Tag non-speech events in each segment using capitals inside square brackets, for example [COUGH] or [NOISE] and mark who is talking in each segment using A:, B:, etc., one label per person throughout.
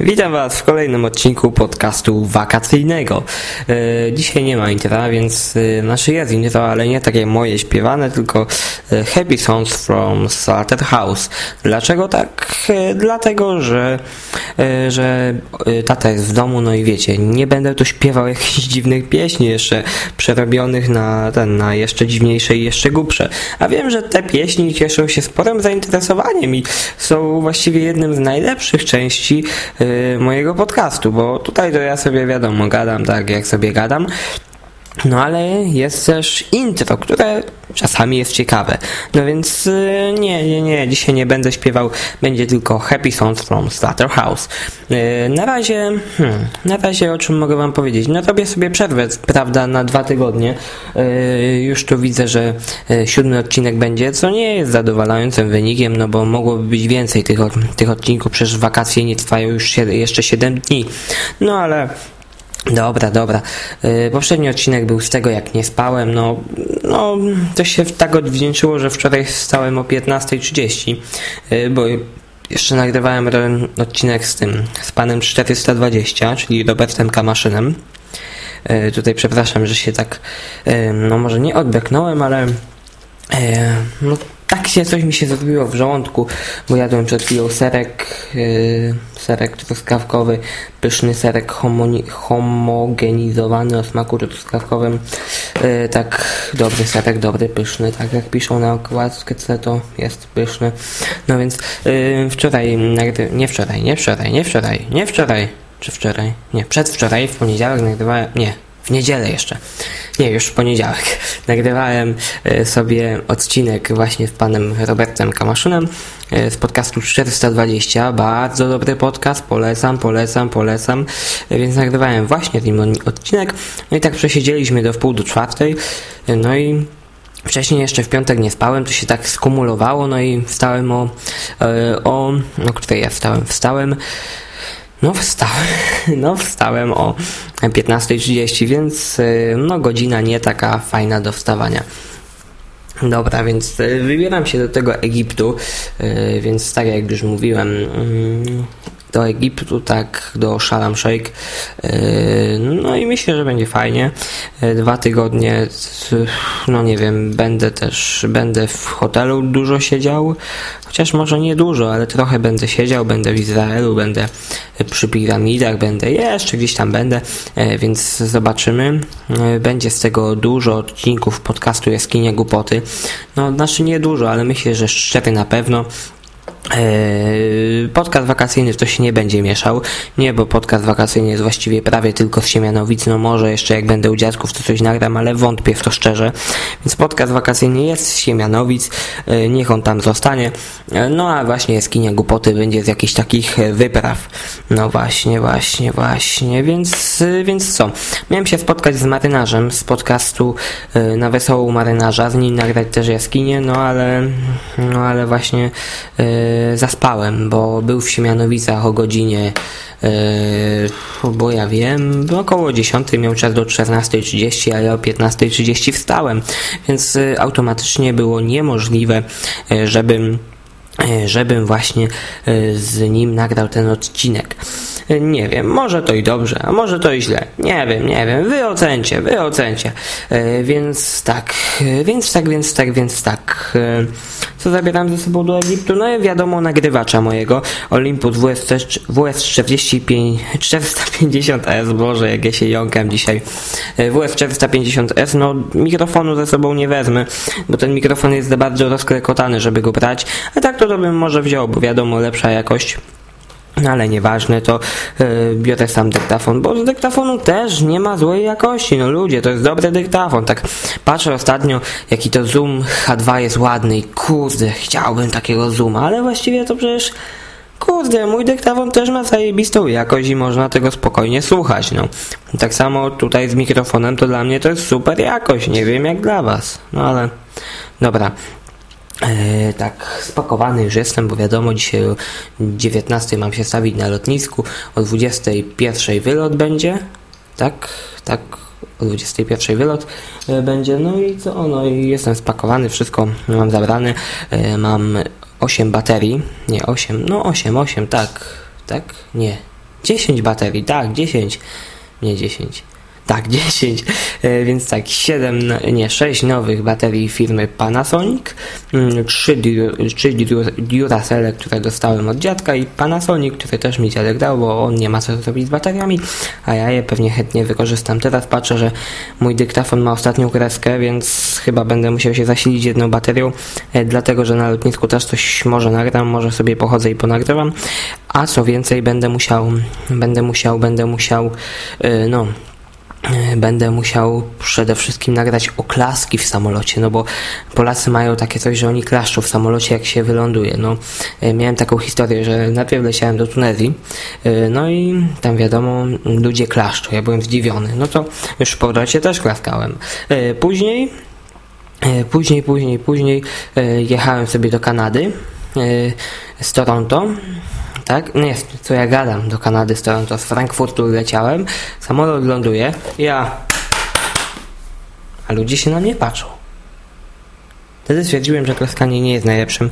A: Witam Was w kolejnym odcinku podcastu wakacyjnego. E, dzisiaj nie ma intra, więc e, znaczy jest intro, ale nie takie moje śpiewane, tylko e, Happy Songs from Starter House. Dlaczego tak? E, dlatego, że, że tata jest w domu, no i wiecie, nie będę tu śpiewał jakichś [LAUGHS] dziwnych pieśni jeszcze przerobionych na, ten, na jeszcze dziwniejsze i jeszcze głupsze. A wiem, że te pieśni cieszą się sporym zainteresowaniem i są właściwie jednym z najlepszych części mojego podcastu, bo tutaj to ja sobie wiadomo gadam tak jak sobie gadam, no ale jest też intro, które czasami jest ciekawe. No więc yy, nie, nie, nie, dzisiaj nie będę śpiewał, będzie tylko Happy Songs from Slaughterhouse. Yy, na razie, hmm, na razie o czym mogę wam powiedzieć? No robię sobie przerwę, prawda, na dwa tygodnie. Yy, już tu widzę, że siódmy odcinek będzie, co nie jest zadowalającym wynikiem, no bo mogłoby być więcej tych, tych odcinków, przecież wakacje nie trwają już jeszcze 7 dni. No ale Dobra, dobra. Yy, poprzedni odcinek był z tego, jak nie spałem. No, no to się tak odwdzięczyło, że wczoraj wstałem o 15.30, yy, bo jeszcze nagrywałem odcinek z tym, z panem 420, czyli Robertem Kamaszynem. Yy, tutaj przepraszam, że się tak, no może nie odbeknąłem, ale no się coś mi się zrobiło w żołądku, bo jadłem przed chwilą serek, yy, serek truskawkowy, pyszny serek homogenizowany o smaku truskawkowym, yy, tak dobry serek, dobry, pyszny, tak jak piszą na okładce, to jest pyszny. No więc yy, wczoraj, nie wczoraj, nie wczoraj, nie wczoraj, nie wczoraj, czy wczoraj, nie, przedwczoraj, w poniedziałek nagrywałem, nie, w niedzielę jeszcze. Nie, już w poniedziałek. [LAUGHS] Nagrywałem sobie odcinek właśnie z panem Robertem Kamaszynem z podcastu 420. Bardzo dobry podcast, polecam, polecam, polecam. Więc nagrywałem właśnie ten odcinek. No i tak przesiedzieliśmy do wpół do czwartej. No i Wcześniej jeszcze w piątek nie spałem, to się tak skumulowało, no i wstałem o, o, o której ja wstałem? Wstałem no wstałem, [LAUGHS] no wstałem o 15.30, więc no godzina nie taka fajna do wstawania. Dobra, więc wybieram się do tego Egiptu, więc tak jak już mówiłem, do Egiptu, tak do Sharm Sheikh. No i myślę, że będzie fajnie. Dwa tygodnie, no nie wiem, będę też, będę w hotelu dużo siedział, chociaż może nie dużo, ale trochę będę siedział, będę w Izraelu, będę przy piramidach, będę jeszcze gdzieś tam będę, więc zobaczymy. Będzie z tego dużo odcinków podcastu Jaskinia Głupoty. No, znaczy nie dużo, ale myślę, że cztery na pewno. Podcast wakacyjny w to się nie będzie mieszał. Nie, bo podcast wakacyjny jest właściwie prawie tylko z Siemianowic. No może jeszcze jak będę u dziadków to coś nagram, ale wątpię w to szczerze. Więc podcast wakacyjny jest z Siemianowic. Niech on tam zostanie. No a właśnie jaskinia głupoty będzie z jakichś takich wypraw. No właśnie, właśnie, właśnie. Więc, więc co? Miałem się spotkać z marynarzem z podcastu na Wesołą Marynarza. Z nim nagrać też jaskinię, no ale no ale właśnie zaspałem, bo był w Siemianowicach o godzinie, yy, bo ja wiem, około 10 miał czas do 14.30, a ja o 15.30 wstałem, więc yy, automatycznie było niemożliwe, żebym żebym właśnie z nim nagrał ten odcinek. Nie wiem, może to i dobrze, a może to i źle. Nie wiem, nie wiem. Wy ocencie, wy ocencie. Więc tak, więc tak, więc tak, więc tak. Co zabieram ze sobą do Egiptu? No i wiadomo, nagrywacza mojego Olympus WS, WS 45, 450S. Boże, jak ja się jąkam dzisiaj. WS 450S. No, mikrofonu ze sobą nie wezmę, bo ten mikrofon jest za bardzo rozklekotany, żeby go brać. A tak to, to bym może wziął, bo wiadomo, lepsza jakość. No ale nieważne, to yy, biorę sam dyktafon, bo z dyktafonu też nie ma złej jakości. No ludzie, to jest dobry dyktafon. Tak patrzę ostatnio, jaki to zoom H2 jest ładny i kurde, chciałbym takiego zooma, ale właściwie to przecież kurde, mój dyktafon też ma zajebistą jakość i można tego spokojnie słuchać, no. Tak samo tutaj z mikrofonem to dla mnie to jest super jakość, nie wiem jak dla was, no ale dobra. E, tak spakowany już jestem, bo wiadomo, dzisiaj o 19 mam się stawić na lotnisku, o 21 wylot będzie, tak, tak, o 21 wylot e, będzie, no i co, no i jestem spakowany, wszystko mam zabrane, e, mam 8 baterii, nie 8, no 8, 8, tak, tak, nie, 10 baterii, tak, 10, nie 10. Tak, [LAUGHS] 10, e, więc tak, 7, nie, 6 nowych baterii firmy Panasonic, 3, mm, 3 Duracell, które dostałem od dziadka i Panasonic, który też mi dziadek dał, bo on nie ma co zrobić z bateriami, a ja je pewnie chętnie wykorzystam. Teraz patrzę, że mój dyktafon ma ostatnią kreskę, więc chyba będę musiał się zasilić jedną baterią, e, dlatego, że na lotnisku też coś może nagram, może sobie pochodzę i ponagrywam, a co więcej będę musiał, będę musiał, będę musiał, e, no będę musiał przede wszystkim nagrać oklaski w samolocie, no bo Polacy mają takie coś, że oni klaszczą w samolocie jak się wyląduje. No, e, miałem taką historię, że najpierw leciałem do Tunezji, e, no i tam wiadomo, ludzie klaszczą, ja byłem zdziwiony. No to już w powrocie też klaskałem. Później, później, później, później jechałem sobie do Kanady z Toronto tak? Nie, co ja gadam, do Kanady z Toronto, z Frankfurtu leciałem, samolot ląduje, ja... A ludzie się na mnie patrzą. Wtedy stwierdziłem, że klaskanie nie jest najlepszym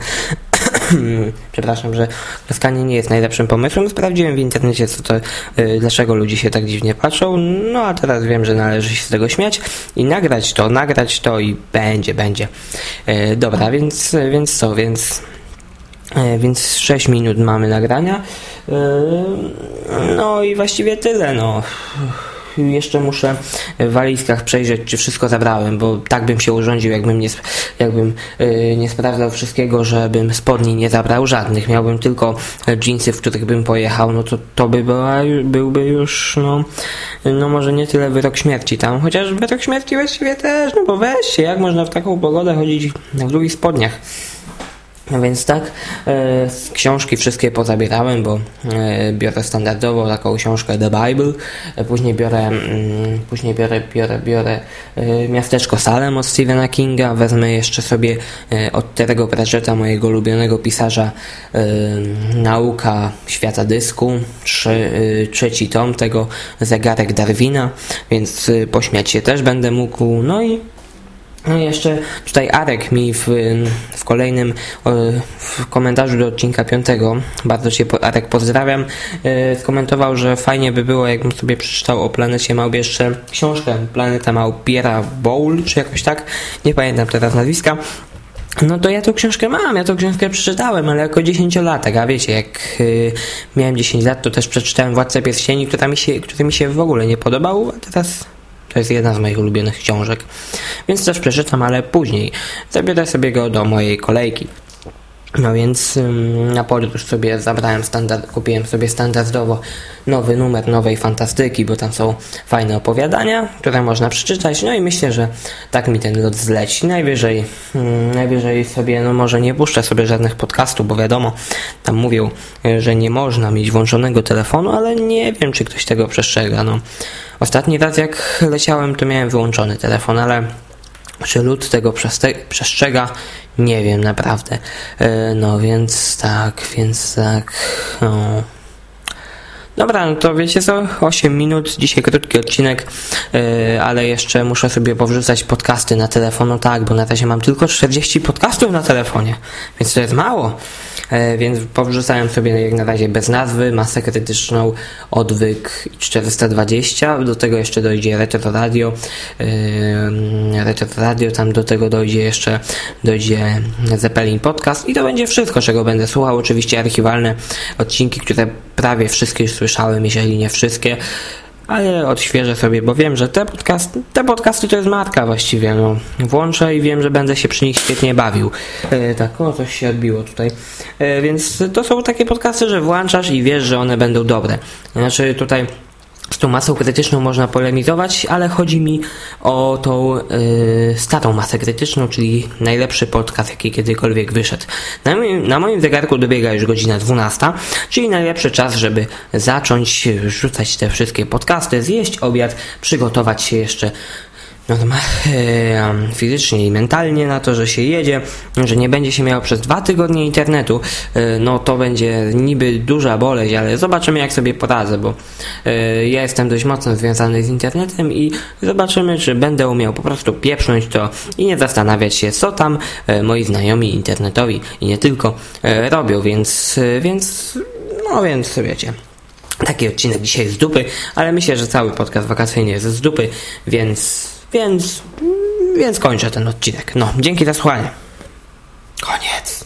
A: [CLEARS THROAT] przepraszam, że klaskanie nie jest najlepszym pomysłem. Sprawdziłem w internecie, co to, yy, dlaczego ludzie się tak dziwnie patrzą. No a teraz wiem, że należy się z tego śmiać i nagrać to, nagrać to i będzie, będzie. Yy, dobra, więc, więc co, więc więc 6 minut mamy nagrania. E, no i właściwie tyle. No. Jeszcze muszę w walizkach przejrzeć, czy wszystko zabrałem, bo tak bym się urządził, jakbym nie, jakbym yy, nie sprawdzał wszystkiego, żebym spodni nie zabrał żadnych. Miałbym tylko jeansy, w których bym pojechał, no to to by była, byłby już, no, no może nie tyle wyrok śmierci tam, chociaż wyrok śmierci właściwie też, no bo weźcie, jak można w taką pogodę chodzić w długich spodniach. No więc tak, e, książki wszystkie pozabierałem, bo e, biorę standardowo taką książkę The Bible, e, później biorę, mm, później biorę, biorę, biorę Miasteczko Salem od Stephena Kinga, wezmę jeszcze sobie od Terego Pratchetta, mojego ulubionego pisarza, Nauka Świata Dysku, trzy, trzeci tom tego, Zegarek Darwina, więc pośmiać się też będę mógł, no i no i jeszcze tutaj Arek mi w, w kolejnym w komentarzu do odcinka 5, bardzo Cię Arek pozdrawiam, e, skomentował, że fajnie by było jakbym sobie przeczytał o planecie Małp jeszcze książkę Planeta Małpiera Bowl, czy jakoś tak, nie pamiętam teraz nazwiska. No to ja tą książkę mam, ja tą książkę przeczytałem, ale jako dziesięciolatek, a wiecie, jak y, miałem 10 lat, to też przeczytałem Władcę Pierścieni, która mi się, który mi się w ogóle nie podobał, a teraz to jest jedna z moich ulubionych książek, więc też przeczytam, ale później. Zabiorę sobie go do mojej kolejki. No więc na podróż już sobie zabrałem standard, kupiłem sobie standardowo nowy numer nowej fantastyki, bo tam są fajne opowiadania, które można przeczytać. No i myślę, że tak mi ten lot zleci. Najwyżej, najwyżej sobie, no może nie puszczę sobie żadnych podcastów, bo wiadomo, tam mówią, że nie można mieć włączonego telefonu, ale nie wiem, czy ktoś tego przestrzega. No. Ostatni raz jak leciałem, to miałem wyłączony telefon, ale czy lud tego przestrzega? Nie wiem, naprawdę. E, no więc tak, więc tak. No. Dobra, no to wiecie co, 8 minut, dzisiaj krótki odcinek, yy, ale jeszcze muszę sobie powrzucać podcasty na telefon, no tak, bo na razie mam tylko 40 podcastów na telefonie, więc to jest mało, yy, więc powrzucałem sobie jak na razie bez nazwy, masę krytyczną, odwyk 420, do tego jeszcze dojdzie Retro Radio, yy, Retro Radio, tam do tego dojdzie jeszcze, dojdzie Zeppelin Podcast i to będzie wszystko, czego będę słuchał, oczywiście archiwalne odcinki, które prawie wszystkie już słyszałem, jeżeli nie wszystkie, ale odświeżę sobie, bo wiem, że te podcasty, te podcasty to jest matka właściwie, no. Włączę i wiem, że będę się przy nich świetnie bawił. E, tak, o, coś się odbiło tutaj. E, więc to są takie podcasty, że włączasz i wiesz, że one będą dobre. Znaczy tutaj z tą masą krytyczną można polemizować, ale chodzi mi o tą yy, starą masę krytyczną, czyli najlepszy podcast, jaki kiedykolwiek wyszedł. Na moim, na moim zegarku dobiega już godzina 12, czyli najlepszy czas, żeby zacząć rzucać te wszystkie podcasty, zjeść obiad, przygotować się jeszcze no fizycznie i mentalnie na to, że się jedzie, że nie będzie się miało przez dwa tygodnie internetu, e, no to będzie niby duża boleść, ale zobaczymy jak sobie poradzę, bo e, ja jestem dość mocno związany z internetem i zobaczymy, czy będę umiał po prostu pieprznąć to i nie zastanawiać się, co tam e, moi znajomi internetowi i nie tylko robią, więc, więc no więc wiecie. Taki odcinek dzisiaj z dupy, ale myślę, że cały podcast wakacyjny jest z dupy, więc, więc, więc kończę ten odcinek. No, dzięki za słuchanie. Koniec.